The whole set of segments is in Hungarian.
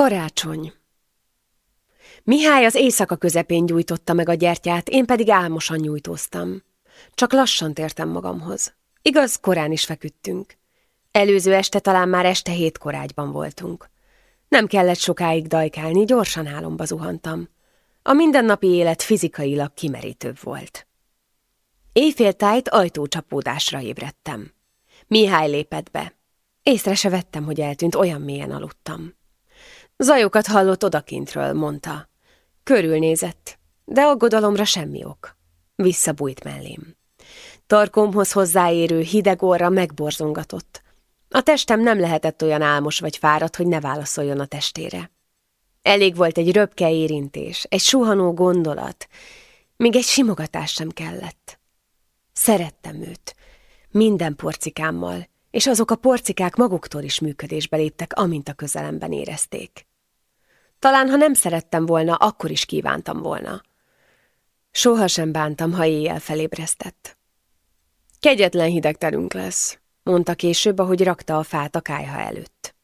Karácsony Mihály az éjszaka közepén gyújtotta meg a gyertyát, én pedig álmosan nyújtóztam. Csak lassan tértem magamhoz. Igaz, korán is feküdtünk. Előző este talán már este hét korágyban voltunk. Nem kellett sokáig dajkálni, gyorsan álomba zuhantam. A mindennapi élet fizikailag kimerítőbb volt. Éjféltájt ajtócsapódásra ébredtem. Mihály lépett be. Észre se vettem, hogy eltűnt, olyan mélyen aludtam. Zajokat hallott odakintről, mondta. Körülnézett, de aggodalomra semmi ok. Visszabújt mellém. Tarkomhoz hozzáérő hideg orra megborzongatott. A testem nem lehetett olyan álmos vagy fáradt, hogy ne válaszoljon a testére. Elég volt egy röpke érintés, egy suhanó gondolat, még egy simogatás sem kellett. Szerettem őt, minden porcikámmal, és azok a porcikák maguktól is működésbe léptek, amint a közelemben érezték. Talán, ha nem szerettem volna, akkor is kívántam volna. Soha sem bántam, ha éjjel felébresztett. Kegyetlen hideg terünk lesz, mondta később, ahogy rakta a fát a kájha előtt.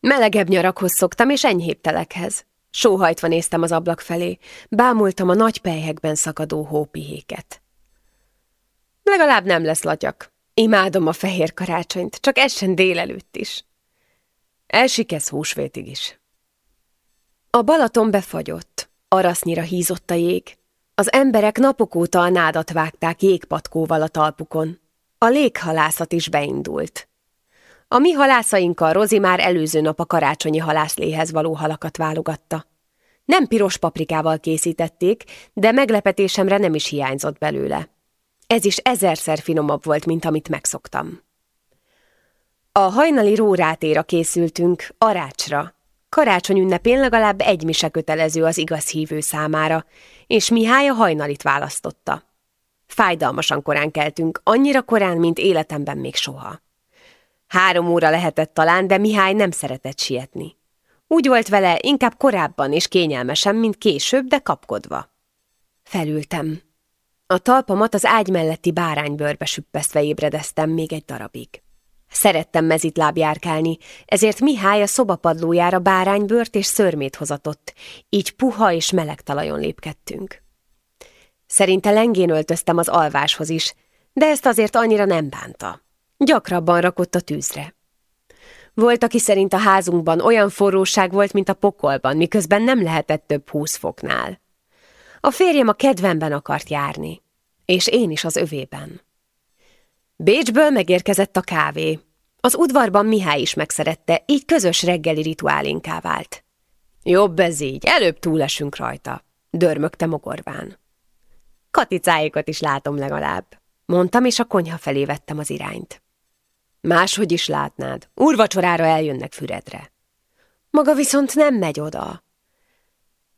Melegebb nyarakhoz szoktam, és enyhébb telekhez. Sóhajtva néztem az ablak felé, bámultam a nagy pelyhekben szakadó hópihéket. Legalább nem lesz latyak. Imádom a fehér karácsonyt, csak essen délelőtt is. Elsikesz húsvétig is. A Balaton befagyott, arasznyira hízott a jég. Az emberek napok óta a nádat vágták jégpatkóval a talpukon. A léghalászat is beindult. A mi halászainkkal Rozi már előző nap a karácsonyi halászléhez való halakat válogatta. Nem piros paprikával készítették, de meglepetésemre nem is hiányzott belőle. Ez is ezerszer finomabb volt, mint amit megszoktam. A hajnali rórátéra készültünk, arácsra. Karácsony ünnepén legalább egy mise kötelező az igaz hívő számára, és Mihály a hajnalit választotta. Fájdalmasan korán keltünk, annyira korán, mint életemben még soha. Három óra lehetett talán, de Mihály nem szeretett sietni. Úgy volt vele, inkább korábban és kényelmesen, mint később, de kapkodva. Felültem. A talpamat az ágy melletti báránybőrbe süppesztve ébredeztem még egy darabig. Szerettem mezitláb járkálni, ezért Mihály a szobapadlójára báránybőrt és szörmét hozatott, így puha és meleg talajon lépkedtünk. Szerinte lengén öltöztem az alváshoz is, de ezt azért annyira nem bánta. Gyakrabban rakott a tűzre. Volt, aki szerint a házunkban olyan forróság volt, mint a pokolban, miközben nem lehetett több húsz foknál. A férjem a kedvemben akart járni, és én is az övében. Bécsből megérkezett a kávé. Az udvarban Mihály is megszerette, így közös reggeli rituálinká vált. Jobb ez így, előbb túlesünk rajta, dörmögte mogorván. Katicáikat is látom legalább, mondtam, és a konyha felé vettem az irányt. Máshogy is látnád, úrvacsorára eljönnek Füredre. Maga viszont nem megy oda.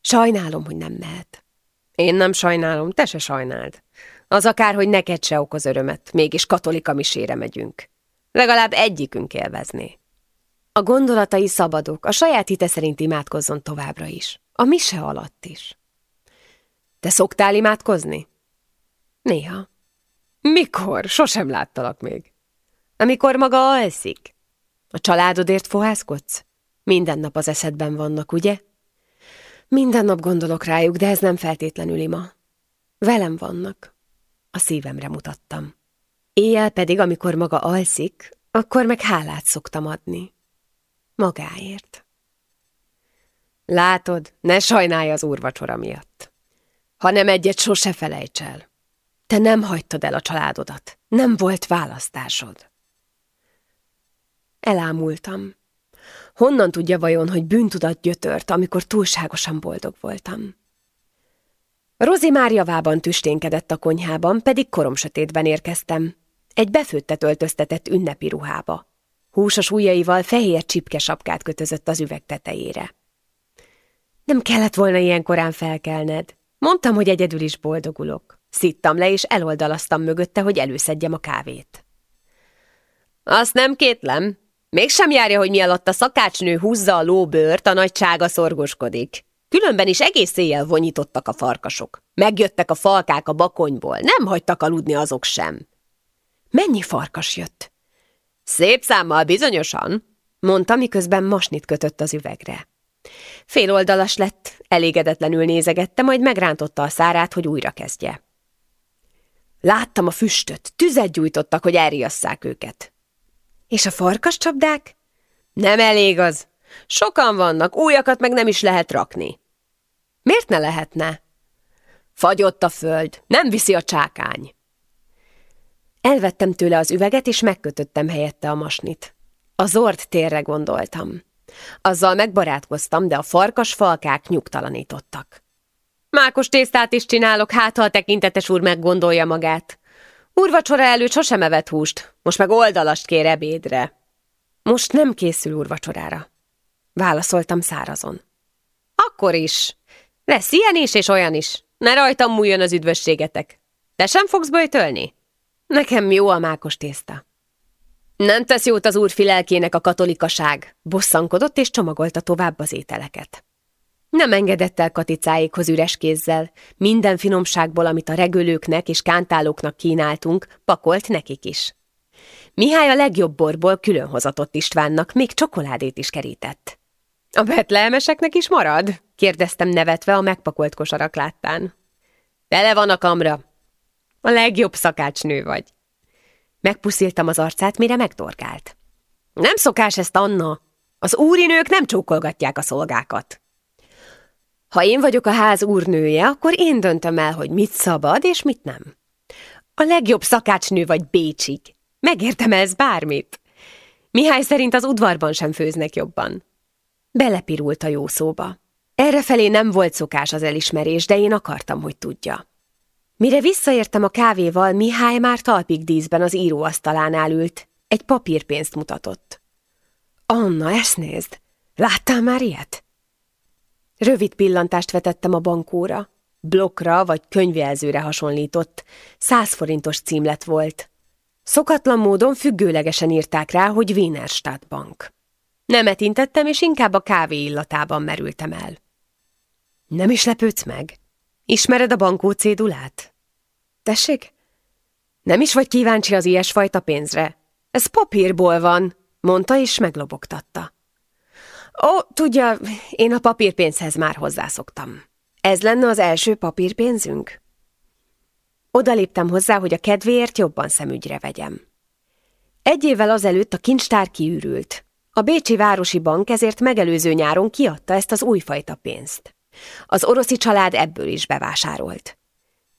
Sajnálom, hogy nem mehet. Én nem sajnálom, te se sajnáld. Az akár, hogy neked se okoz örömet, mégis katolika misére megyünk. Legalább egyikünk élvezné. A gondolatai szabadok, a saját hite szerint imádkozzon továbbra is. A mise alatt is. Te szoktál imádkozni? Néha. Mikor? Sosem láttalak még. Amikor maga alszik. A családodért fohászkodsz? Minden nap az eszedben vannak, ugye? Minden nap gondolok rájuk, de ez nem feltétlenül ima. Velem vannak. A szívemre mutattam. Éjjel pedig, amikor maga alszik, akkor meg hálát szoktam adni. Magáért. Látod, ne sajnálj az úrvacsora miatt. Ha nem egyet, sose felejts el. Te nem hagytad el a családodat. Nem volt választásod. Elámultam. Honnan tudja vajon, hogy bűntudat gyötört, amikor túlságosan boldog voltam? Rozi már javában tüsténkedett a konyhában, pedig koromsötétben érkeztem. Egy befőttet öltöztetett ünnepi ruhába. Húsos ujjaival fehér csipke sapkát kötözött az üveg tetejére. Nem kellett volna ilyen korán felkelned. Mondtam, hogy egyedül is boldogulok. Szittam le, és eloldalasztam mögötte, hogy előszedjem a kávét. Azt nem kétlem. Mégsem járja, hogy mi alatt a szakácsnő húzza a lóbőrt, a nagysága szorgoskodik. Különben is egész éjjel vonyítottak a farkasok. Megjöttek a falkák a bakonyból, nem hagytak aludni azok sem. Mennyi farkas jött? Szép számmal bizonyosan, mondta, miközben masnit kötött az üvegre. Féloldalas lett, elégedetlenül nézegette, majd megrántotta a szárát, hogy újra kezdje. Láttam a füstöt, tüzet gyújtottak, hogy elriasszák őket. És a farkas csapdák? Nem elég az. Sokan vannak, újakat meg nem is lehet rakni. Miért ne lehetne? Fagyott a föld, nem viszi a csákány. Elvettem tőle az üveget, és megkötöttem helyette a masnit. A zord térre gondoltam. Azzal megbarátkoztam, de a farkas falkák nyugtalanítottak. Mákos tésztát is csinálok, hát ha a tekintetes úr meggondolja magát. Úrvacsora előtt sosem evett húst, most meg oldalast kér ebédre. Most nem készül úrvacsorára. Válaszoltam szárazon. Akkor is. Lesz ilyen is és olyan is. Ne rajtam múljon az üdvösségetek. Te sem fogsz böjtölni? Nekem jó a mákos tészta. Nem tesz jót az úr filelkének a katolikaság, bosszankodott és csomagolta tovább az ételeket. Nem engedett el katicáikhoz üres kézzel, minden finomságból, amit a regölőknek és kántálóknak kínáltunk, pakolt nekik is. Mihály a legjobb borból külön hozatott Istvánnak, még csokoládét is kerített. A betlehemeseknek is marad? kérdeztem nevetve a megpakolt kosarak láttán. Tele van a kamra. A legjobb szakácsnő vagy. Megpusziltam az arcát, mire megdorgált. Nem szokás ezt, Anna. Az úrinők nem csókolgatják a szolgákat. Ha én vagyok a ház úrnője, akkor én döntöm el, hogy mit szabad és mit nem. A legjobb szakácsnő vagy Bécsig. Megértem ez bármit. Mihály szerint az udvarban sem főznek jobban. Belepirult a jó szóba. Errefelé nem volt szokás az elismerés, de én akartam, hogy tudja. Mire visszaértem a kávéval, Mihály már talpig díszben az íróasztalánál ült. Egy papírpénzt mutatott. Anna, ezt nézd! Láttál már ilyet? Rövid pillantást vetettem a bankóra. Blokkra vagy könyvjelzőre hasonlított. Száz forintos címlet volt. Szokatlan módon függőlegesen írták rá, hogy Wienerstadt Bank. Nem etintettem, és inkább a kávé illatában merültem el. Nem is lepődsz meg? Ismered a bankó cédulát? Tessék? Nem is vagy kíváncsi az ilyesfajta pénzre? Ez papírból van, mondta és meglobogtatta. Ó, tudja, én a papírpénzhez már hozzászoktam. Ez lenne az első papírpénzünk? Odaléptem hozzá, hogy a kedvéért jobban szemügyre vegyem. Egy évvel azelőtt a kincstár kiürült. A Bécsi Városi Bank ezért megelőző nyáron kiadta ezt az újfajta pénzt. Az oroszi család ebből is bevásárolt.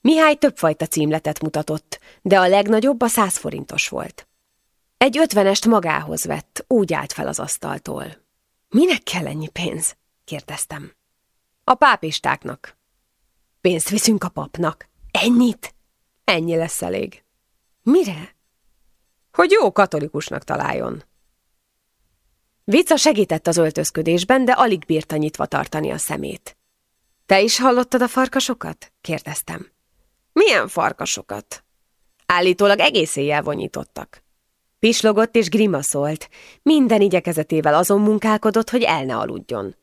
Mihály többfajta címletet mutatott, de a legnagyobb a száz forintos volt. Egy ötvenest magához vett, úgy állt fel az asztaltól. Minek kell ennyi pénz? kérdeztem. A pápistáknak. Pénzt viszünk a papnak. Ennyit? Ennyi lesz elég. Mire? Hogy jó katolikusnak találjon. Vica segített az öltözködésben, de alig bírta nyitva tartani a szemét. Te is hallottad a farkasokat? kérdeztem. Milyen farkasokat? Állítólag egész éjjel vonyítottak. Pislogott és grimaszolt, minden igyekezetével azon munkálkodott, hogy el ne aludjon.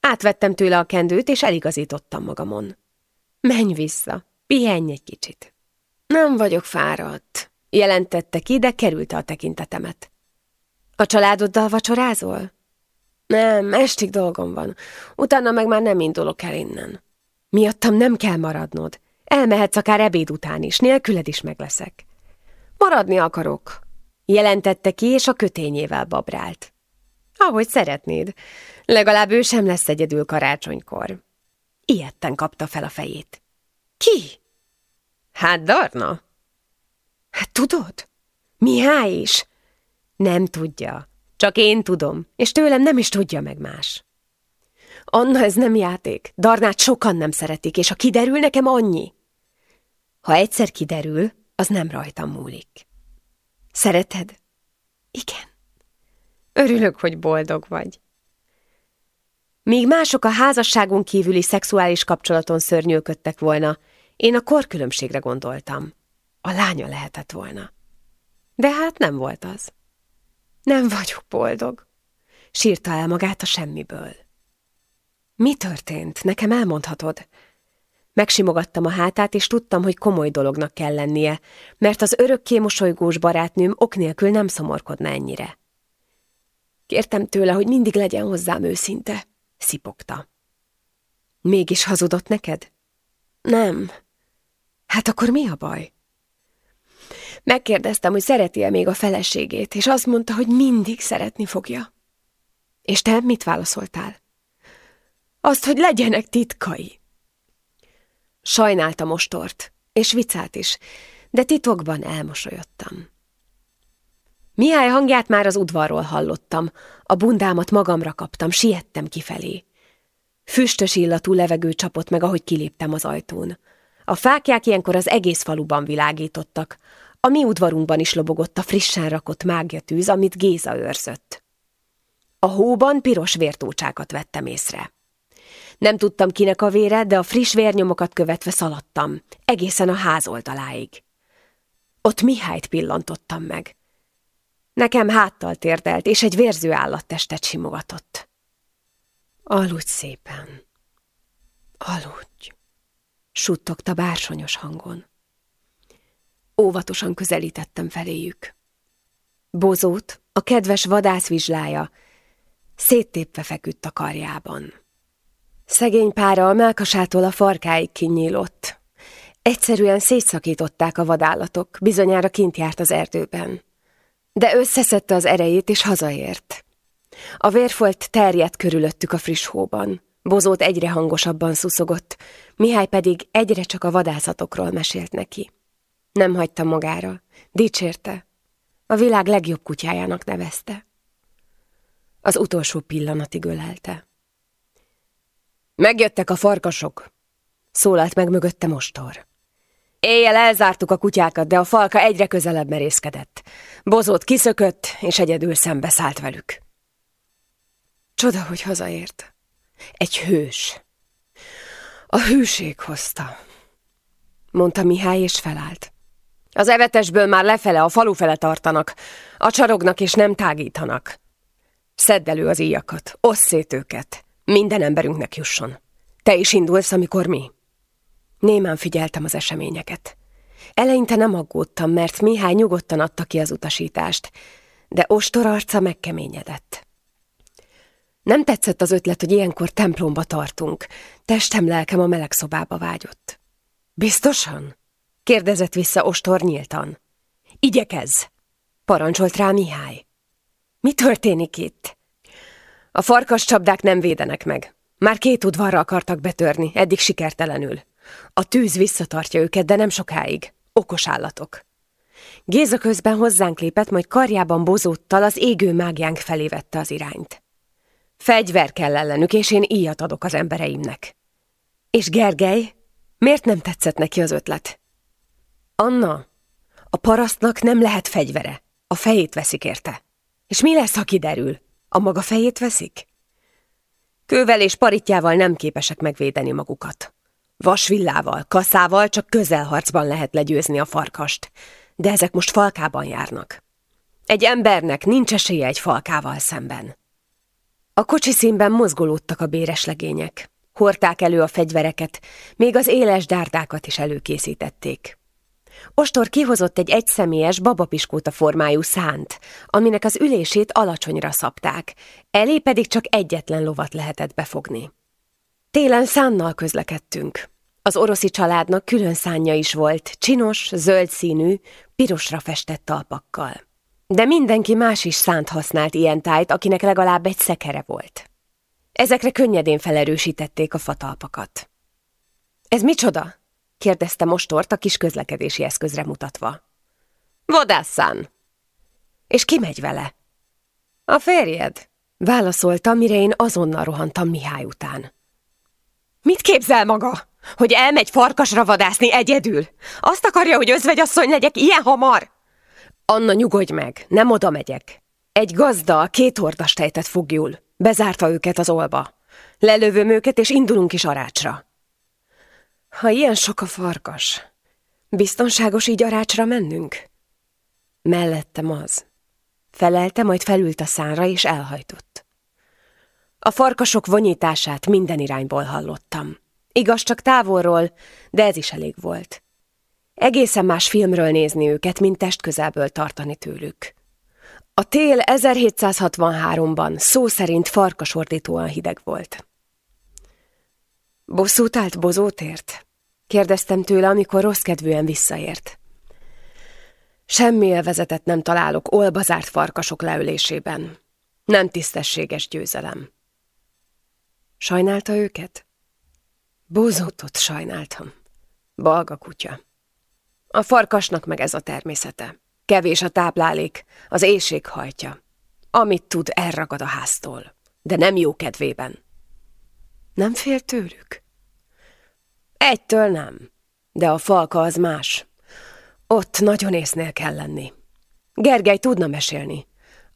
Átvettem tőle a kendőt, és eligazítottam magamon. Menj vissza, pihenj egy kicsit. Nem vagyok fáradt, jelentette ki, de kerülte a tekintetemet. A családoddal vacsorázol? Nem, estig dolgom van. Utána meg már nem indulok el innen. Miattam nem kell maradnod. Elmehetsz akár ebéd után is, nélküled is megleszek. Maradni akarok, jelentette ki, és a kötényével babrált. Ahogy szeretnéd. Legalább ő sem lesz egyedül karácsonykor. Ilyetten kapta fel a fejét. Ki? Hát Darna. Hát tudod? Mihály is. Nem tudja. Csak én tudom, és tőlem nem is tudja meg más. Anna, ez nem játék. Darnát sokan nem szeretik, és ha kiderül nekem annyi. Ha egyszer kiderül, az nem rajtam múlik. Szereted? Igen. Örülök, hogy boldog vagy. Míg mások a házasságon kívüli szexuális kapcsolaton szörnyűködtek volna, én a korkülönbségre gondoltam. A lánya lehetett volna. De hát nem volt az. Nem vagyok boldog. Sírta el magát a semmiből. Mi történt? Nekem elmondhatod? Megsimogattam a hátát, és tudtam, hogy komoly dolognak kell lennie, mert az örökké mosolygós barátnőm ok nélkül nem szomorkodna ennyire. Kértem tőle, hogy mindig legyen hozzám őszinte. Szipogta. Mégis hazudott neked? Nem. Hát akkor mi a baj? Megkérdeztem, hogy szereti-e még a feleségét, és azt mondta, hogy mindig szeretni fogja. És te mit válaszoltál? Azt, hogy legyenek titkai. Sajnálta mostort, és vicált is, de titokban elmosolyodtam. Mihály hangját már az udvarról hallottam, a bundámat magamra kaptam, siettem kifelé. Füstös illatú levegő csapott meg, ahogy kiléptem az ajtón. A fákják ilyenkor az egész faluban világítottak. A mi udvarunkban is lobogott a frissen rakott mágiatűz, amit Géza őrzött. A hóban piros vértócsákat vettem észre. Nem tudtam kinek a vére, de a friss vérnyomokat követve szaladtam, egészen a ház oldaláig. Ott Mihályt pillantottam meg. Nekem háttal térdelt, és egy vérző állattestet simogatott. Aludj szépen. Aludj, suttogta bársonyos hangon. Óvatosan közelítettem feléjük. Bozót, a kedves vadászvizslája, széttépve feküdt a karjában. Szegény pára a melkasától a farkáig kinyílott. Egyszerűen szétszakították a vadállatok, bizonyára kint járt az erdőben. De összeszedte az erejét, és hazaért. A vérfolt terjedt körülöttük a friss hóban. Bozót egyre hangosabban szuszogott, Mihály pedig egyre csak a vadászatokról mesélt neki. Nem hagyta magára, dicsérte. A világ legjobb kutyájának nevezte. Az utolsó pillanatig ölelte. Megjöttek a farkasok, szólalt meg mögötte mostor. Éjjel elzártuk a kutyákat, de a falka egyre közelebb merészkedett. Bozót kiszökött, és egyedül szembeszállt velük. Csoda, hogy hazaért. Egy hős. A hűség hozta, mondta Mihály, és felállt. Az evetesből már lefele, a falu fele tartanak, a csarognak és nem tágítanak. Szedd elő az íjakat, osszét szét őket, minden emberünknek jusson. Te is indulsz, amikor mi? Némán figyeltem az eseményeket. Eleinte nem aggódtam, mert Mihály nyugodtan adta ki az utasítást, de ostor arca megkeményedett. Nem tetszett az ötlet, hogy ilyenkor templomba tartunk. Testem, lelkem a meleg szobába vágyott. Biztosan? Kérdezett vissza ostor nyíltan. Igyekez! parancsolt rá Mihály. Mi történik itt? A farkas csapdák nem védenek meg. Már két udvarra akartak betörni, eddig sikertelenül. A tűz visszatartja őket, de nem sokáig. Okos állatok. Géza közben hozzánk lépett, majd karjában bozóttal az égő mágiánk felé vette az irányt. Fegyver kell ellenük, és én íjat adok az embereimnek. És Gergely? Miért nem tetszett neki az ötlet? Anna, a parasztnak nem lehet fegyvere. A fejét veszik érte. És mi lesz, ha kiderül? A maga fejét veszik? Kővel és paritjával nem képesek megvédeni magukat. Vasvillával, kaszával csak közelharcban lehet legyőzni a farkast, de ezek most falkában járnak. Egy embernek nincs esélye egy falkával szemben. A kocsi színben mozgolódtak a béres legények. Hordták elő a fegyvereket, még az éles dárdákat is előkészítették. Ostor kihozott egy egyszemélyes babapiskóta formájú szánt, aminek az ülését alacsonyra szabták, elé pedig csak egyetlen lovat lehetett befogni. Télen szánnal közlekedtünk. Az oroszi családnak külön szánja is volt, csinos, zöld színű, pirosra festett talpakkal. De mindenki más is szánt használt ilyen tájt, akinek legalább egy szekere volt. Ezekre könnyedén felerősítették a fatalpakat. Ez micsoda? Kérdezte mostort a kis közlekedési eszközre mutatva. Vadászán. És ki megy vele? A férjed, válaszolta, mire én azonnal rohantam Mihály után. Mit képzel maga? Hogy elmegy farkasra vadászni egyedül? Azt akarja, hogy özvegyasszony legyek ilyen hamar? Anna, nyugodj meg, nem oda megyek. Egy gazda a két hordastejtet fogjul. Bezárta őket az olba. Lelövöm őket, és indulunk is arácsra. Ha ilyen sok a farkas, biztonságos így arácsra mennünk? Mellettem az. Felelte, majd felült a szánra, és elhajtott. A farkasok vonyítását minden irányból hallottam. Igaz, csak távolról, de ez is elég volt. Egészen más filmről nézni őket, mint test közelből tartani tőlük. A tél 1763-ban szó szerint farkasordítóan hideg volt. Bosszút állt bozótért? Kérdeztem tőle, amikor rossz kedvűen visszaért. Semmi élvezetet nem találok olbazárt farkasok leülésében. Nem tisztességes győzelem. Sajnálta őket? Bozótot sajnáltam. Balga kutya. A farkasnak meg ez a természete. Kevés a táplálék, az éjség hajtja. Amit tud, elragad a háztól, de nem jó kedvében. Nem fél tőlük? Egytől nem, de a falka az más. Ott nagyon észnél kell lenni. Gergely tudna mesélni.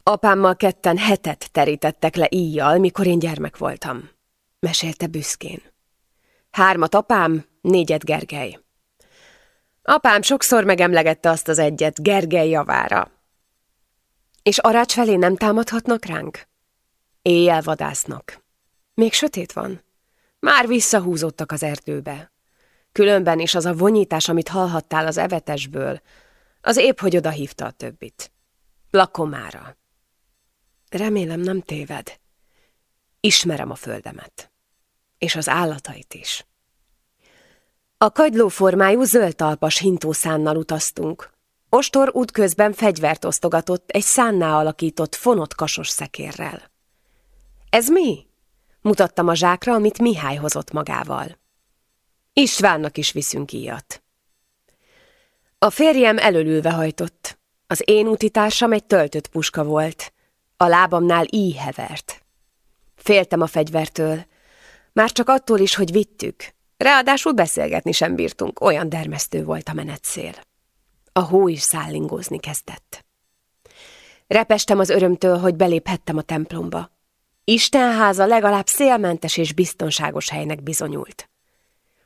Apámmal ketten hetet terítettek le íjjal, mikor én gyermek voltam. Mesélte büszkén. Hármat apám, négyet Gergely. Apám sokszor megemlegette azt az egyet Gergely javára. És Arács felé nem támadhatnak ránk? Éjjel vadásznak. Még sötét van. Már visszahúzottak az erdőbe. Különben is az a vonyítás, amit hallhattál az evetesből, az épp, hogy oda hívta a többit. Lakomára. Remélem nem téved. Ismerem a földemet. És az állatait is. A kagyló formájú zöld talpas hintószánnal utaztunk. Ostor útközben fegyvert osztogatott egy szánná alakított fonott kasos szekérrel. Ez mi? Mutattam a zsákra, amit Mihály hozott magával. Istvánnak is viszünk íjat. A férjem előlülve hajtott. Az én útitársam egy töltött puska volt. A lábamnál íj hevert. Féltem a fegyvertől. Már csak attól is, hogy vittük. Ráadásul beszélgetni sem bírtunk, olyan dermesztő volt a menetszél. A hó is szállingózni kezdett. Repestem az örömtől, hogy beléphettem a templomba. Istenháza legalább szélmentes és biztonságos helynek bizonyult.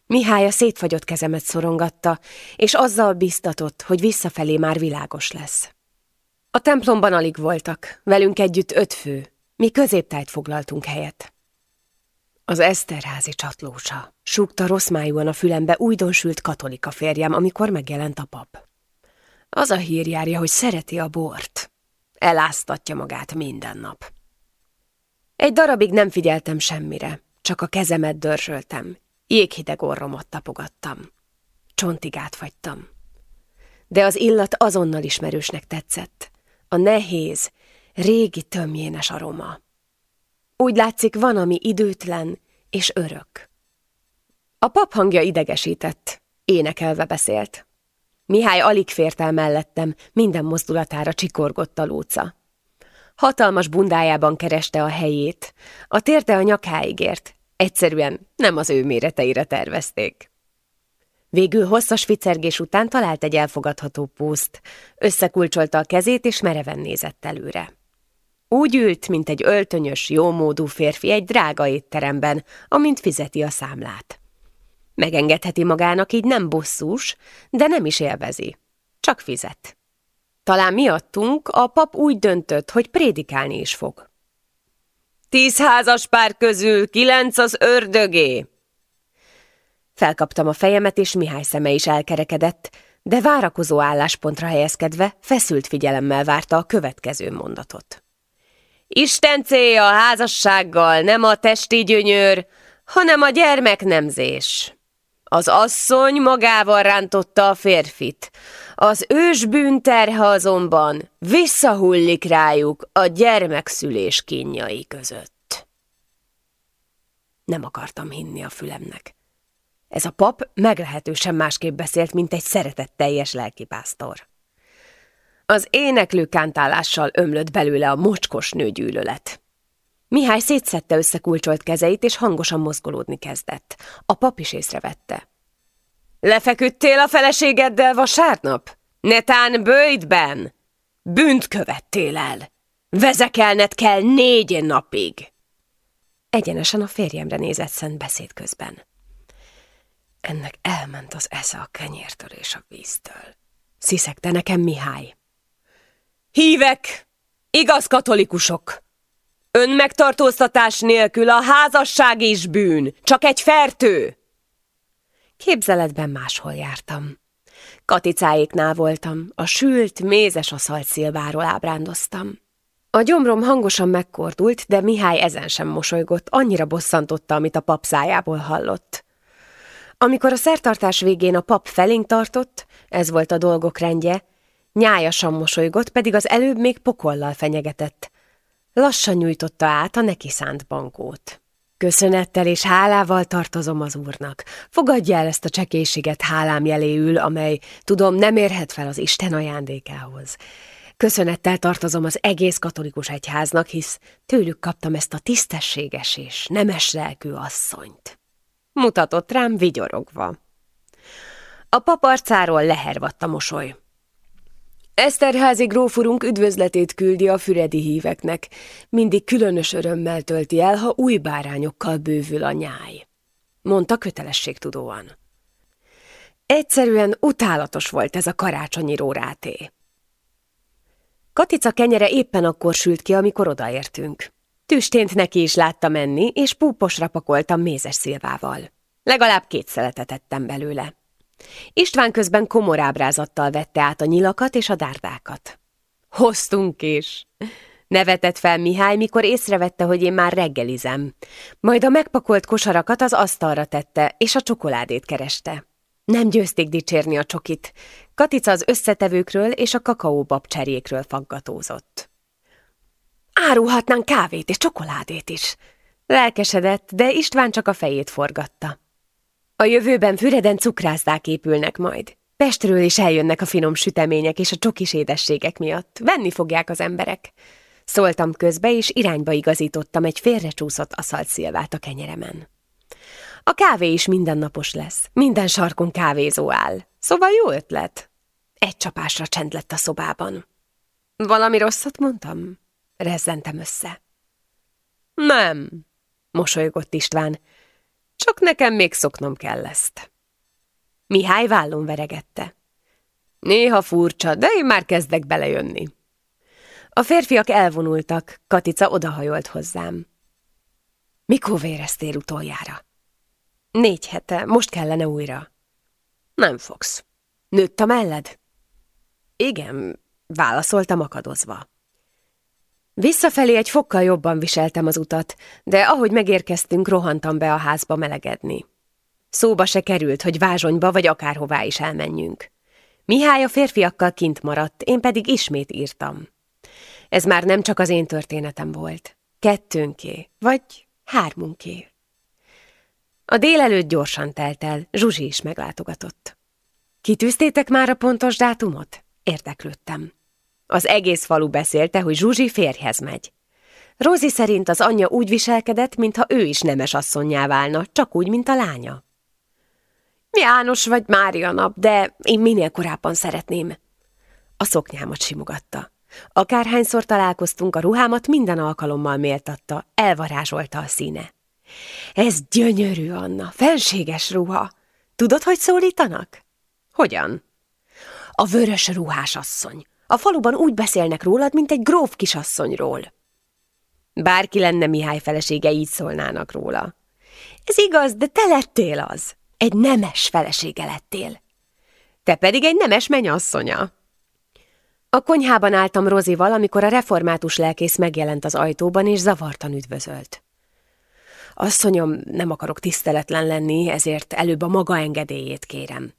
Mihály a szétfagyott kezemet szorongatta, és azzal biztatott, hogy visszafelé már világos lesz. A templomban alig voltak, velünk együtt öt fő, mi középtájt foglaltunk helyet. Az Eszterházi csatlósa, súgta rossz májúan a fülembe újdonsült katolika férjem, amikor megjelent a pap. Az a hír járja, hogy szereti a bort. Eláztatja magát minden nap. Egy darabig nem figyeltem semmire, csak a kezemet dörzsöltem. Jéghideg orromat tapogattam. Csontig átfagytam. De az illat azonnal ismerősnek tetszett. A nehéz, régi tömjénes aroma. Úgy látszik, van, ami időtlen és örök. A pap hangja idegesített, énekelve beszélt. Mihály alig fért el mellettem, minden mozdulatára csikorgott a lóca. Hatalmas bundájában kereste a helyét, a térde a nyakáig ért, egyszerűen nem az ő méreteire tervezték. Végül hosszas vicergés után talált egy elfogadható pószt, összekulcsolta a kezét és mereven nézett előre. Úgy ült, mint egy öltönyös, jómódú férfi egy drága étteremben, amint fizeti a számlát. Megengedheti magának, így nem bosszús, de nem is élvezi. Csak fizet. Talán miattunk a pap úgy döntött, hogy prédikálni is fog. Tíz házas pár közül kilenc az ördögé! Felkaptam a fejemet, és Mihály szeme is elkerekedett, de várakozó álláspontra helyezkedve feszült figyelemmel várta a következő mondatot. Isten célja a házassággal nem a testi gyönyör, hanem a gyermeknemzés. Az asszony magával rántotta a férfit, az ős bűnterhe azonban visszahullik rájuk a gyermekszülés kínjai között. Nem akartam hinni a fülemnek. Ez a pap meglehetősen másképp beszélt, mint egy szeretetteljes lelkipásztor. Az éneklő kántálással ömlött belőle a mocskos nőgyűlölet. Mihály szétszette összekulcsolt kezeit, és hangosan mozgolódni kezdett. A pap is észrevette. Lefeküdtél a feleségeddel vasárnap? Netán bőjtben? Bűnt követtél el. Vezekelned kell négy napig. Egyenesen a férjemre nézett szent beszéd közben. Ennek elment az esze a kenyértől és a víztől. Sziszegte nekem Mihály. Hívek, igaz katolikusok! Önmegtartóztatás nélkül a házasság is bűn, csak egy fertő! Képzeletben máshol jártam. Katicáéknál voltam, a sült, mézes aszalt szilváról ábrándoztam. A gyomrom hangosan megkordult, de Mihály ezen sem mosolygott, annyira bosszantotta, amit a pap szájából hallott. Amikor a szertartás végén a pap felénk tartott, ez volt a dolgok rendje, nyájasan mosolygott, pedig az előbb még pokollal fenyegetett. Lassan nyújtotta át a neki szánt bankót. Köszönettel és hálával tartozom az úrnak. Fogadja el ezt a csekészséget hálám jeléül, amely, tudom, nem érhet fel az Isten ajándékához. Köszönettel tartozom az egész katolikus egyháznak, hisz tőlük kaptam ezt a tisztességes és nemes lelkű asszonyt. Mutatott rám vigyorogva. A paparcáról lehervadt a mosoly. Eszterházi grófurunk üdvözletét küldi a füredi híveknek. Mindig különös örömmel tölti el, ha új bárányokkal bővül a nyáj. Mondta kötelességtudóan. Egyszerűen utálatos volt ez a karácsonyi róráté. Katica kenyere éppen akkor sült ki, amikor odaértünk. Tüstént neki is látta menni, és púposra pakoltam mézes szilvával. Legalább két szeletet ettem belőle. István közben komor ábrázattal vette át a nyilakat és a dárdákat. Hoztunk is! Nevetett fel Mihály, mikor észrevette, hogy én már reggelizem. Majd a megpakolt kosarakat az asztalra tette, és a csokoládét kereste. Nem győzték dicsérni a csokit. Katica az összetevőkről és a kakaóbab cserékről faggatózott. Árulhatnánk kávét és csokoládét is. Lelkesedett, de István csak a fejét forgatta. A jövőben Füreden cukrászdák épülnek majd. Pestről is eljönnek a finom sütemények és a csokis édességek miatt. Venni fogják az emberek. Szóltam közbe, és irányba igazítottam egy félrecsúszott aszalt szilvát a kenyeremen. A kávé is mindennapos lesz. Minden sarkon kávézó áll. Szóval jó ötlet. Egy csapásra csend lett a szobában. Valami rosszat mondtam? Rezzentem össze. Nem, mosolygott István. Csak nekem még szoknom kell ezt. Mihály vállon veregette. Néha furcsa, de én már kezdek belejönni. A férfiak elvonultak, Katica odahajolt hozzám. Mikor véreztél utoljára? Négy hete, most kellene újra. Nem fogsz. Nőtt a melled? Igen, válaszoltam akadozva. Visszafelé egy fokkal jobban viseltem az utat, de ahogy megérkeztünk, rohantam be a házba melegedni. Szóba se került, hogy vázsonyba vagy akárhová is elmenjünk. Mihály a férfiakkal kint maradt, én pedig ismét írtam. Ez már nem csak az én történetem volt. Kettőnké, vagy hármunké. A délelőtt gyorsan telt el, Zsuzsi is meglátogatott. Kitűztétek már a pontos dátumot? Érdeklődtem. Az egész falu beszélte, hogy Zsuzsi férjhez megy. Rózi szerint az anyja úgy viselkedett, mintha ő is nemes asszonyjá válna, csak úgy, mint a lánya. János vagy Mária nap, de én minél korábban szeretném. A szoknyámat simogatta. Akárhányszor találkoztunk, a ruhámat minden alkalommal méltatta, elvarázsolta a színe. Ez gyönyörű, Anna, fenséges ruha. Tudod, hogy szólítanak? Hogyan? A vörös ruhás asszony. A faluban úgy beszélnek rólad, mint egy gróf kisasszonyról. Bárki lenne Mihály felesége, így szólnának róla. Ez igaz, de te lettél az. Egy nemes felesége lettél. Te pedig egy nemes menyasszonya. A konyhában álltam Rozival, amikor a református lelkész megjelent az ajtóban, és zavartan üdvözölt. Asszonyom, nem akarok tiszteletlen lenni, ezért előbb a maga engedélyét kérem.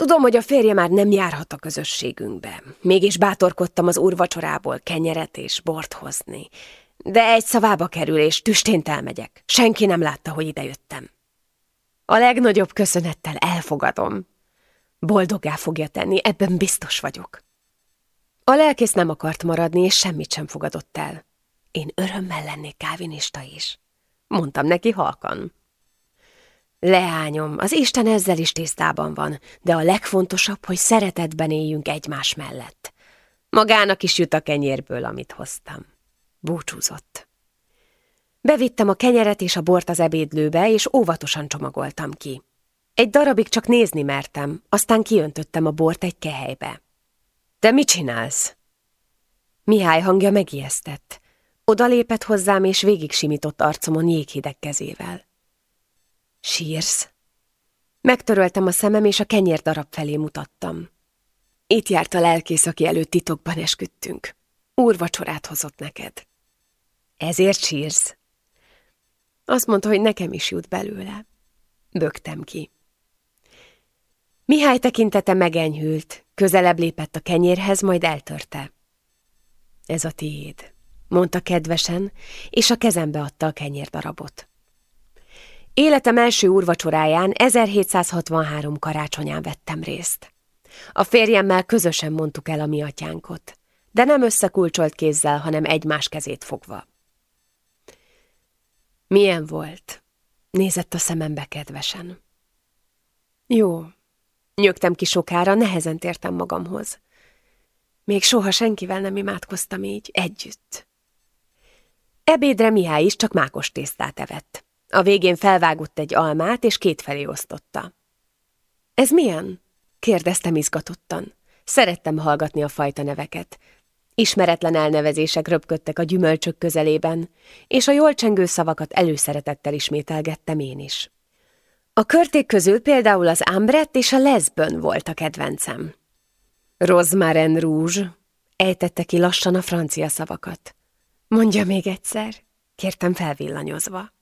Tudom, hogy a férje már nem járhat a közösségünkbe. Mégis bátorkodtam az úrvacsorából kenyeret és bort hozni. De egy szavába kerül, és tüstént elmegyek. Senki nem látta, hogy idejöttem. A legnagyobb köszönettel elfogadom. Boldogá fogja tenni, ebben biztos vagyok. A lelkész nem akart maradni, és semmit sem fogadott el. Én örömmel lennék kávinista is. Mondtam neki halkan. Leányom, az Isten ezzel is tisztában van, de a legfontosabb, hogy szeretetben éljünk egymás mellett. Magának is jut a kenyérből, amit hoztam. Búcsúzott. Bevittem a kenyeret és a bort az ebédlőbe, és óvatosan csomagoltam ki. Egy darabig csak nézni mertem, aztán kiöntöttem a bort egy kehelybe. Te mit csinálsz? Mihály hangja megijesztett. Oda lépett hozzám, és végig simított arcomon jéghideg kezével. Sírsz? Megtöröltem a szemem, és a kenyér darab felé mutattam. Itt járt a lelkész, aki előtt titokban esküdtünk. Úrvacsorát hozott neked. Ezért sírsz? Azt mondta, hogy nekem is jut belőle. Bögtem ki. Mihály tekintete megenyhült, közelebb lépett a kenyérhez, majd eltörte. Ez a tiéd, mondta kedvesen, és a kezembe adta a kenyérdarabot. Életem első úrvacsoráján 1763 karácsonyán vettem részt. A férjemmel közösen mondtuk el a mi atyánkot, de nem összekulcsolt kézzel, hanem egymás kezét fogva. Milyen volt? Nézett a szemembe kedvesen. Jó. Nyögtem ki sokára, nehezen tértem magamhoz. Még soha senkivel nem imádkoztam így, együtt. Ebédre Mihály is csak mákos tésztát evett. A végén felvágott egy almát, és kétfelé osztotta. Ez milyen? kérdeztem izgatottan. Szerettem hallgatni a fajta neveket. Ismeretlen elnevezések röpködtek a gyümölcsök közelében, és a jól csengő szavakat előszeretettel ismételgettem én is. A körték közül például az Ambret és a Lesbön volt a kedvencem. Rosmaren Rouge, ejtette ki lassan a francia szavakat. Mondja még egyszer, kértem felvillanyozva.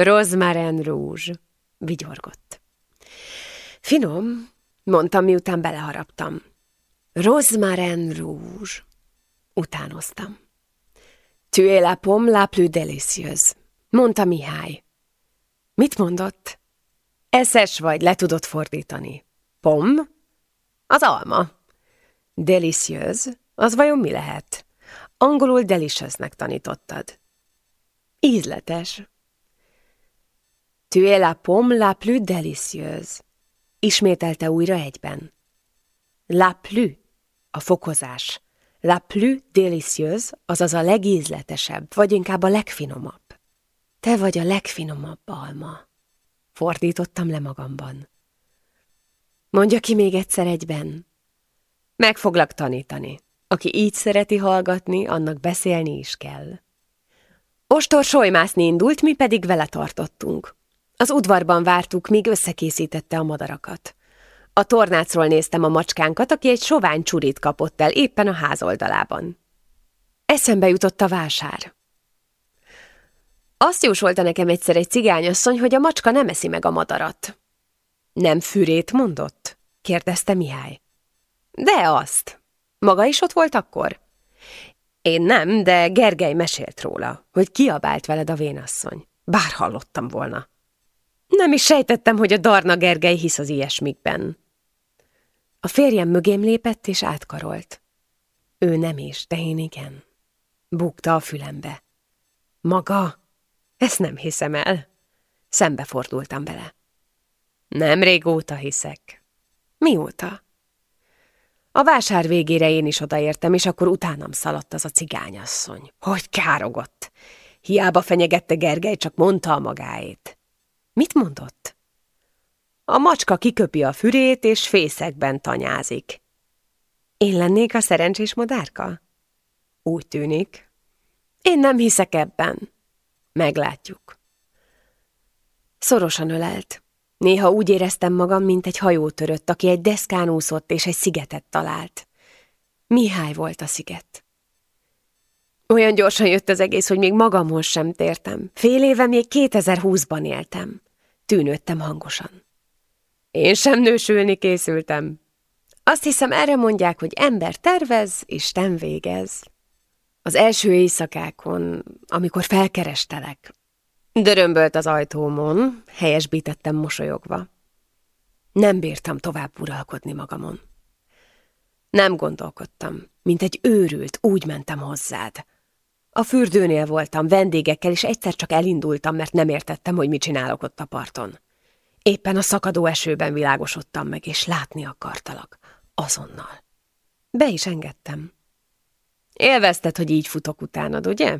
Rosmaren Rouge, vigyorgott. Finom, mondtam, miután beleharaptam. Rosmaren Rouge. Utánoztam. Tu es la pomme la plus délicieuse, mondta Mihály. Mit mondott? Eszes vagy, le tudod fordítani. Pom? Az alma. Delicieuse? Az vajon mi lehet? Angolul deliciousnek tanítottad. Ízletes. Tu es la pomme la plus délicieuse. Ismételte újra egyben. La plus, a fokozás. La plus délicieuse, azaz a legízletesebb, vagy inkább a legfinomabb. Te vagy a legfinomabb alma. Fordítottam le magamban. Mondja ki még egyszer egyben. Meg foglak tanítani. Aki így szereti hallgatni, annak beszélni is kell. Ostor solymászni indult, mi pedig vele tartottunk. Az udvarban vártuk, míg összekészítette a madarakat. A tornácról néztem a macskánkat, aki egy sovány csurit kapott el éppen a ház oldalában. Eszembe jutott a vásár. Azt jósolta nekem egyszer egy cigányasszony, hogy a macska nem eszi meg a madarat. Nem fürét mondott? kérdezte Mihály. De azt. Maga is ott volt akkor? Én nem, de Gergely mesélt róla, hogy kiabált veled a vénasszony. Bár hallottam volna. Nem is sejtettem, hogy a Darna Gergely hisz az ilyesmikben. A férjem mögém lépett és átkarolt. Ő nem is, de én igen. Bukta a fülembe. Maga? Ezt nem hiszem el. Szembefordultam vele. Nem régóta hiszek. Mióta? A vásár végére én is odaértem, és akkor utánam szaladt az a cigányasszony. Hogy károgott! Hiába fenyegette Gergely, csak mondta a magáét. Mit mondott? A macska kiköpi a fürét, és fészekben tanyázik. Én lennék a szerencsés madárka? Úgy tűnik. Én nem hiszek ebben. Meglátjuk. Szorosan ölelt. Néha úgy éreztem magam, mint egy hajótörött, aki egy deszkán úszott és egy szigetet talált. Mihály volt a sziget. Olyan gyorsan jött az egész, hogy még magamhoz sem tértem. Fél éve még 2020-ban éltem. Tűnődtem hangosan. Én sem nősülni készültem. Azt hiszem, erre mondják, hogy ember tervez, Isten végez. Az első éjszakákon, amikor felkerestelek, dörömbölt az ajtómon, helyesbítettem mosolyogva. Nem bírtam tovább uralkodni magamon. Nem gondolkodtam, mint egy őrült, úgy mentem hozzád. A fürdőnél voltam, vendégekkel, és egyszer csak elindultam, mert nem értettem, hogy mit csinálok ott a parton. Éppen a szakadó esőben világosodtam meg, és látni akartalak. Azonnal. Be is engedtem. Élvezted, hogy így futok utánad, ugye?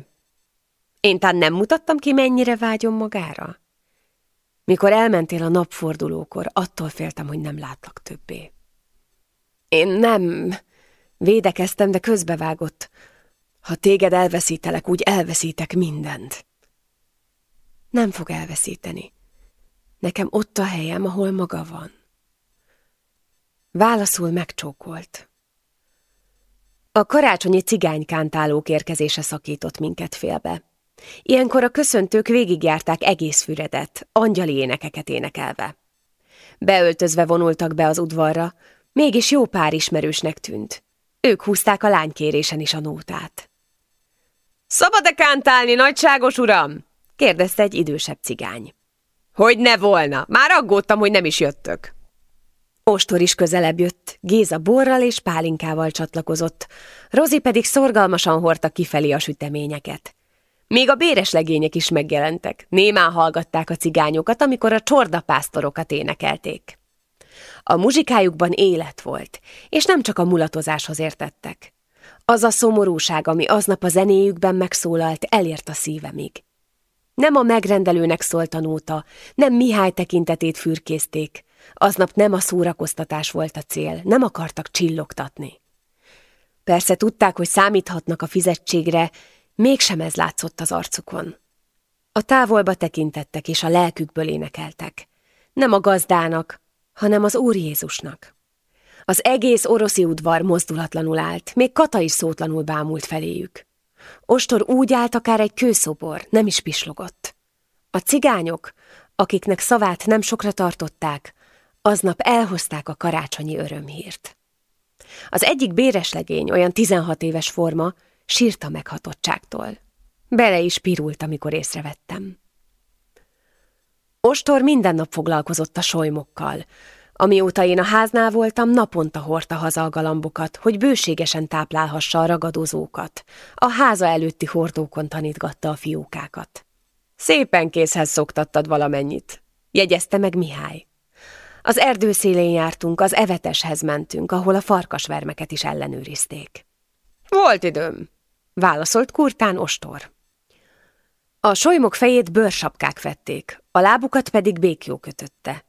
Én tán nem mutattam ki, mennyire vágyom magára? Mikor elmentél a napfordulókor, attól féltem, hogy nem látlak többé. Én nem... Védekeztem, de közbevágott. Ha téged elveszítelek, úgy elveszítek mindent. Nem fog elveszíteni. Nekem ott a helyem, ahol maga van. Válaszul megcsókolt. A karácsonyi cigánykántálók érkezése szakított minket félbe. Ilyenkor a köszöntők végigjárták egész füredet, angyali énekeket énekelve. Beöltözve vonultak be az udvarra, mégis jó pár ismerősnek tűnt. Ők húzták a lánykérésen is a nótát. Szabad-e kántálni, nagyságos uram? kérdezte egy idősebb cigány. Hogy ne volna, már aggódtam, hogy nem is jöttök. Ostor is közelebb jött, Géza borral és pálinkával csatlakozott, Rozi pedig szorgalmasan hordta kifelé a süteményeket. Még a béres legények is megjelentek, némán hallgatták a cigányokat, amikor a csordapásztorokat énekelték. A muzsikájukban élet volt, és nem csak a mulatozáshoz értettek. Az a szomorúság, ami aznap a zenéjükben megszólalt, elért a szívemig. Nem a megrendelőnek szólt a nóta, nem Mihály tekintetét fürkészték, Aznap nem a szórakoztatás volt a cél, nem akartak csillogtatni. Persze tudták, hogy számíthatnak a fizetségre, mégsem ez látszott az arcukon. A távolba tekintettek és a lelkükből énekeltek. Nem a gazdának, hanem az Úr Jézusnak. Az egész oroszi udvar mozdulatlanul állt, még Kata is szótlanul bámult feléjük. Ostor úgy állt akár egy kőszobor, nem is pislogott. A cigányok, akiknek szavát nem sokra tartották, Aznap elhozták a karácsonyi örömhírt. Az egyik béreslegény, olyan 16 éves forma, sírta meghatottságtól. Bele is pirult, amikor észrevettem. Ostor minden nap foglalkozott a solymokkal. Amióta én a háznál voltam, naponta hordta haza a galambokat, hogy bőségesen táplálhassa a ragadozókat. A háza előtti hordókon tanítgatta a fiókákat. Szépen készhez szoktattad valamennyit, jegyezte meg Mihály. Az erdő szélén jártunk, az eveteshez mentünk, ahol a farkasvermeket is ellenőrizték. Volt időm, válaszolt kurtán ostor. A solymok fejét bőrsapkák fették, a lábukat pedig békjó kötötte.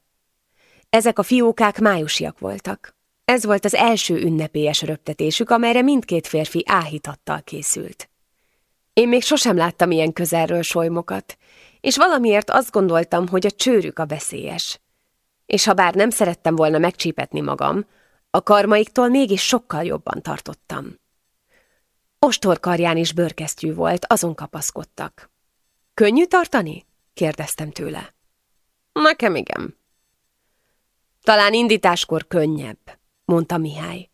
Ezek a fiókák májusiak voltak. Ez volt az első ünnepélyes röptetésük, amelyre mindkét férfi áhítattal készült. Én még sosem láttam ilyen közelről solymokat, és valamiért azt gondoltam, hogy a csőrük a veszélyes és ha bár nem szerettem volna megcsípetni magam, a karmaiktól mégis sokkal jobban tartottam. Ostorkarján is bőrkesztyű volt, azon kapaszkodtak. Könnyű tartani? kérdeztem tőle. Nekem igen. Talán indításkor könnyebb, mondta Mihály.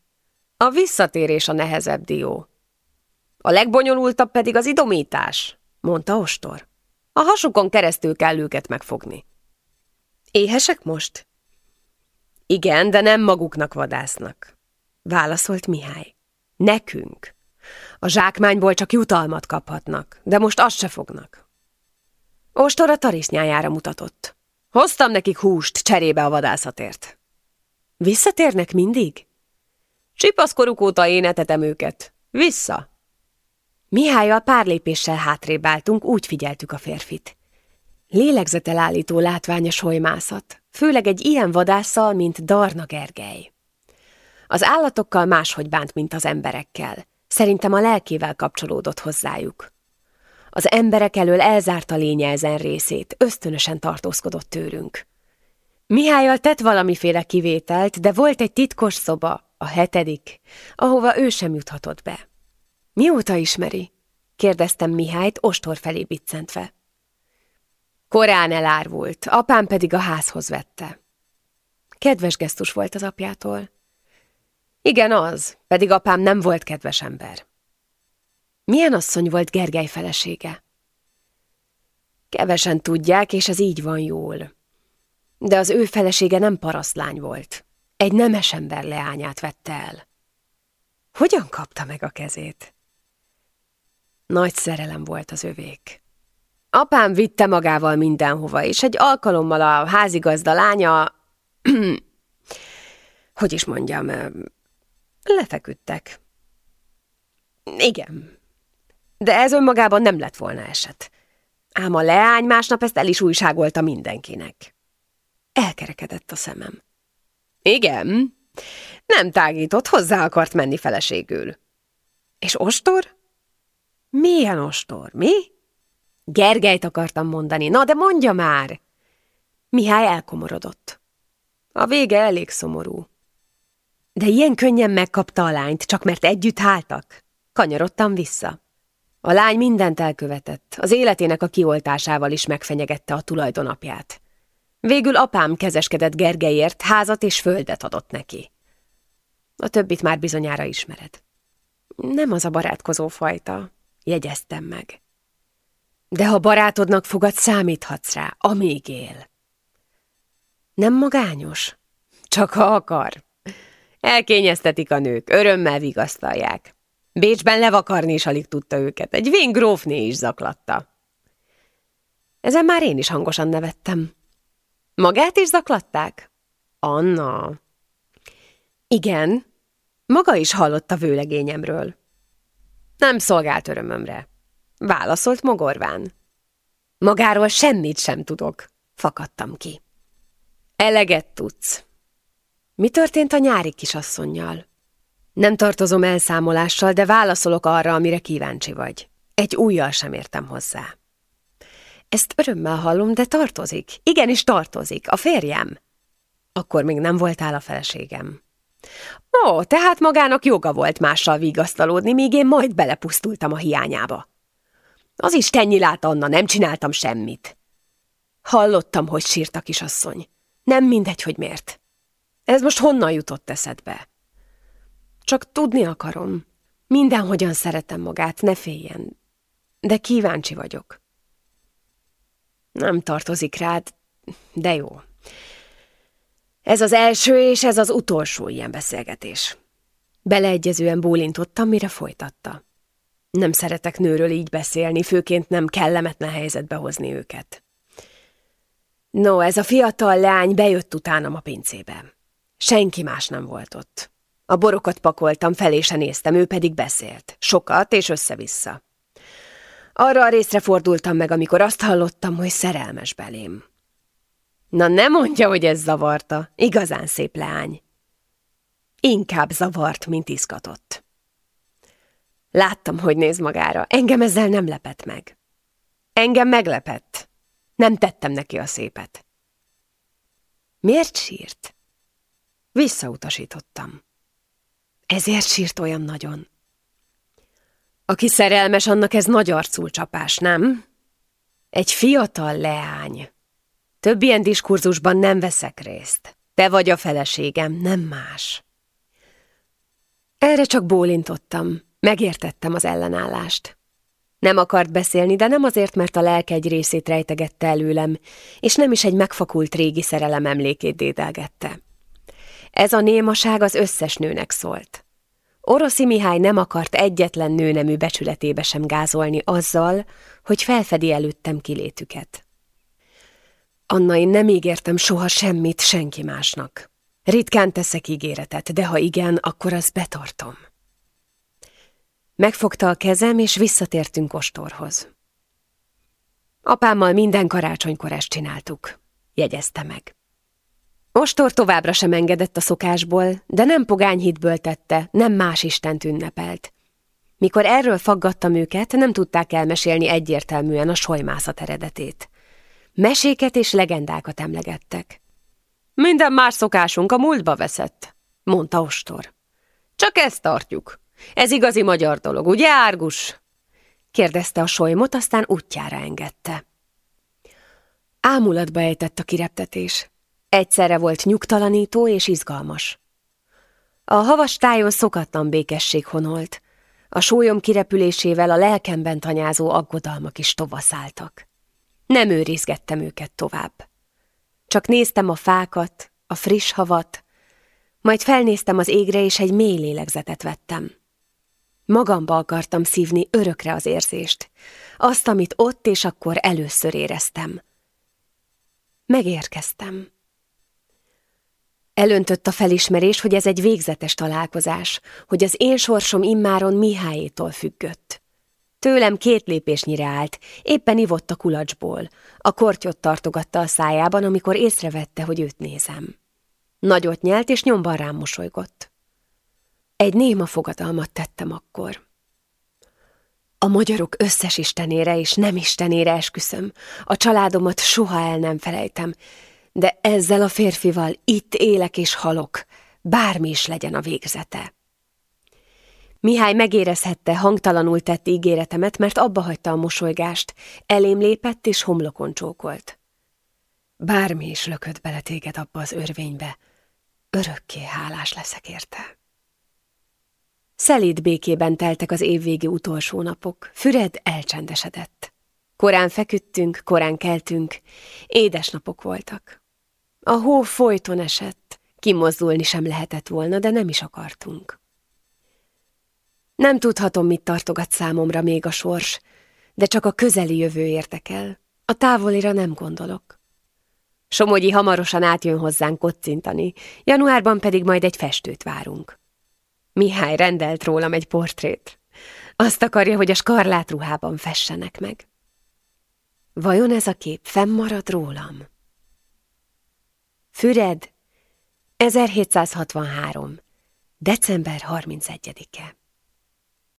A visszatérés a nehezebb dió. A legbonyolultabb pedig az idomítás, mondta Ostor. A hasukon keresztül kell őket megfogni. Éhesek most? Igen, de nem maguknak vadásznak. Válaszolt Mihály. Nekünk. A zsákmányból csak jutalmat kaphatnak, de most azt se fognak. Ostor a tarisznyájára mutatott. Hoztam nekik húst cserébe a vadászatért. Visszatérnek mindig? Csipaszkoruk óta én etetem őket. Vissza! Mihályal pár lépéssel hátrébb álltunk, úgy figyeltük a férfit. Lélegzetelállító látványos holymászat, főleg egy ilyen vadásszal, mint Darna Gergely. Az állatokkal máshogy bánt, mint az emberekkel. Szerintem a lelkével kapcsolódott hozzájuk. Az emberek elől elzárta lénye ezen részét, ösztönösen tartózkodott tőlünk. Mihályal tett valamiféle kivételt, de volt egy titkos szoba, a hetedik, ahova ő sem juthatott be. Mióta ismeri? kérdeztem Mihályt ostor felé biccentve. Korán elárvult, apám pedig a házhoz vette. Kedves gesztus volt az apjától. Igen, az, pedig apám nem volt kedves ember. Milyen asszony volt Gergely felesége? Kevesen tudják, és ez így van jól. De az ő felesége nem parasztlány volt. Egy nemes ember leányát vette el. Hogyan kapta meg a kezét? Nagy szerelem volt az övék. Apám vitte magával mindenhova, és egy alkalommal a házigazda lánya, hogy is mondjam, lefeküdtek. Igen, de ez önmagában nem lett volna eset. Ám a leány másnap ezt el is újságolta mindenkinek. Elkerekedett a szemem. Igen, nem tágított, hozzá akart menni feleségül. És ostor? Milyen ostor, mi? Gergelyt akartam mondani. Na, de mondja már! Mihály elkomorodott. A vége elég szomorú. De ilyen könnyen megkapta a lányt, csak mert együtt háltak. Kanyarodtam vissza. A lány mindent elkövetett, az életének a kioltásával is megfenyegette a tulajdonapját. Végül apám kezeskedett Gergelyért, házat és földet adott neki. A többit már bizonyára ismered. Nem az a barátkozó fajta, jegyeztem meg. De ha barátodnak fogad, számíthatsz rá, amíg él. Nem magányos? Csak ha akar. Elkényeztetik a nők, örömmel vigasztalják. Bécsben levakarni is alig tudta őket, egy vén grófné is zaklatta. Ezen már én is hangosan nevettem. Magát is zaklatták? Anna. Igen, maga is hallott a vőlegényemről. Nem szolgált örömömre. Válaszolt mogorván. Magáról semmit sem tudok, fakadtam ki. Eleget tudsz. Mi történt a nyári kisasszonynal? Nem tartozom elszámolással, de válaszolok arra, amire kíváncsi vagy. Egy újjal sem értem hozzá. Ezt örömmel hallom, de tartozik. Igenis tartozik. A férjem. Akkor még nem voltál a feleségem. Ó, tehát magának joga volt mással vigasztalódni, míg én majd belepusztultam a hiányába. Az is lát, Anna, nem csináltam semmit. Hallottam, hogy sírt a kisasszony. Nem mindegy, hogy miért. Ez most honnan jutott eszedbe? Csak tudni akarom. Mindenhogyan szeretem magát, ne féljen. De kíváncsi vagyok. Nem tartozik rád, de jó. Ez az első és ez az utolsó ilyen beszélgetés. Beleegyezően bólintottam, mire folytatta. Nem szeretek nőről így beszélni, főként nem kellemetlen helyzetbe hozni őket. No, ez a fiatal leány bejött utánam a pincébe. Senki más nem volt ott. A borokat pakoltam, felé se néztem, ő pedig beszélt. Sokat és össze-vissza. Arra a részre fordultam meg, amikor azt hallottam, hogy szerelmes belém. Na ne mondja, hogy ez zavarta. Igazán szép leány. Inkább zavart, mint izgatott. Láttam, hogy néz magára. Engem ezzel nem lepett meg. Engem meglepett. Nem tettem neki a szépet. Miért sírt? Visszautasítottam. Ezért sírt olyan nagyon. Aki szerelmes, annak ez nagy arcul csapás, nem? Egy fiatal leány. Több ilyen diskurzusban nem veszek részt. Te vagy a feleségem, nem más. Erre csak bólintottam, megértettem az ellenállást. Nem akart beszélni, de nem azért, mert a lelke egy részét rejtegette előlem, és nem is egy megfakult régi szerelem emlékét dédelgette. Ez a némaság az összes nőnek szólt. Oroszi Mihály nem akart egyetlen nőnemű becsületébe sem gázolni azzal, hogy felfedi előttem kilétüket. Anna, én nem ígértem soha semmit senki másnak. Ritkán teszek ígéretet, de ha igen, akkor azt betartom. Megfogta a kezem, és visszatértünk ostorhoz. Apámmal minden karácsonykor ezt csináltuk, jegyezte meg. Ostor továbbra sem engedett a szokásból, de nem pogányhitből tette, nem más istent ünnepelt. Mikor erről faggattam őket, nem tudták elmesélni egyértelműen a solymászat eredetét. Meséket és legendákat emlegettek. Minden más szokásunk a múltba veszett, mondta Ostor. Csak ezt tartjuk. Ez igazi magyar dolog, ugye, Árgus? kérdezte a solymot, aztán útjára engedte. Ámulatba ejtett a kireptetés. Egyszerre volt nyugtalanító és izgalmas. A havas tájon szokatlan békesség honolt. A sólyom kirepülésével a lelkemben tanyázó aggodalmak is tovaszáltak. Nem őrizgettem őket tovább. Csak néztem a fákat, a friss havat, majd felnéztem az égre, és egy mély lélegzetet vettem. Magamba akartam szívni örökre az érzést, azt, amit ott és akkor először éreztem. Megérkeztem. Elöntött a felismerés, hogy ez egy végzetes találkozás, hogy az én sorsom immáron Mihályétól függött. Tőlem két lépésnyire állt, éppen ivott a kulacsból. A kortyot tartogatta a szájában, amikor észrevette, hogy őt nézem. Nagyot nyelt, és nyomban rám mosolygott. Egy néma fogadalmat tettem akkor. A magyarok összes istenére és nem istenére esküszöm, a családomat soha el nem felejtem, de ezzel a férfival itt élek és halok, bármi is legyen a végzete. Mihály megérezhette, hangtalanul tett ígéretemet, mert abba hagyta a mosolygást, elém lépett és homlokon csókolt. Bármi is lökött bele téged abba az örvénybe, örökké hálás leszek érte. Szelíd békében teltek az évvégi utolsó napok, Füred elcsendesedett. Korán feküdtünk, korán keltünk, édes napok voltak. A hó folyton esett, kimozdulni sem lehetett volna, de nem is akartunk. Nem tudhatom, mit tartogat számomra még a sors, de csak a közeli jövő érdekel. A távolira nem gondolok. Somogyi hamarosan átjön hozzánk kocintani, januárban pedig majd egy festőt várunk. Mihály rendelt rólam egy portrét. Azt akarja, hogy a skarlát ruhában fessenek meg. Vajon ez a kép fennmarad rólam? Füred, 1763. december 31-e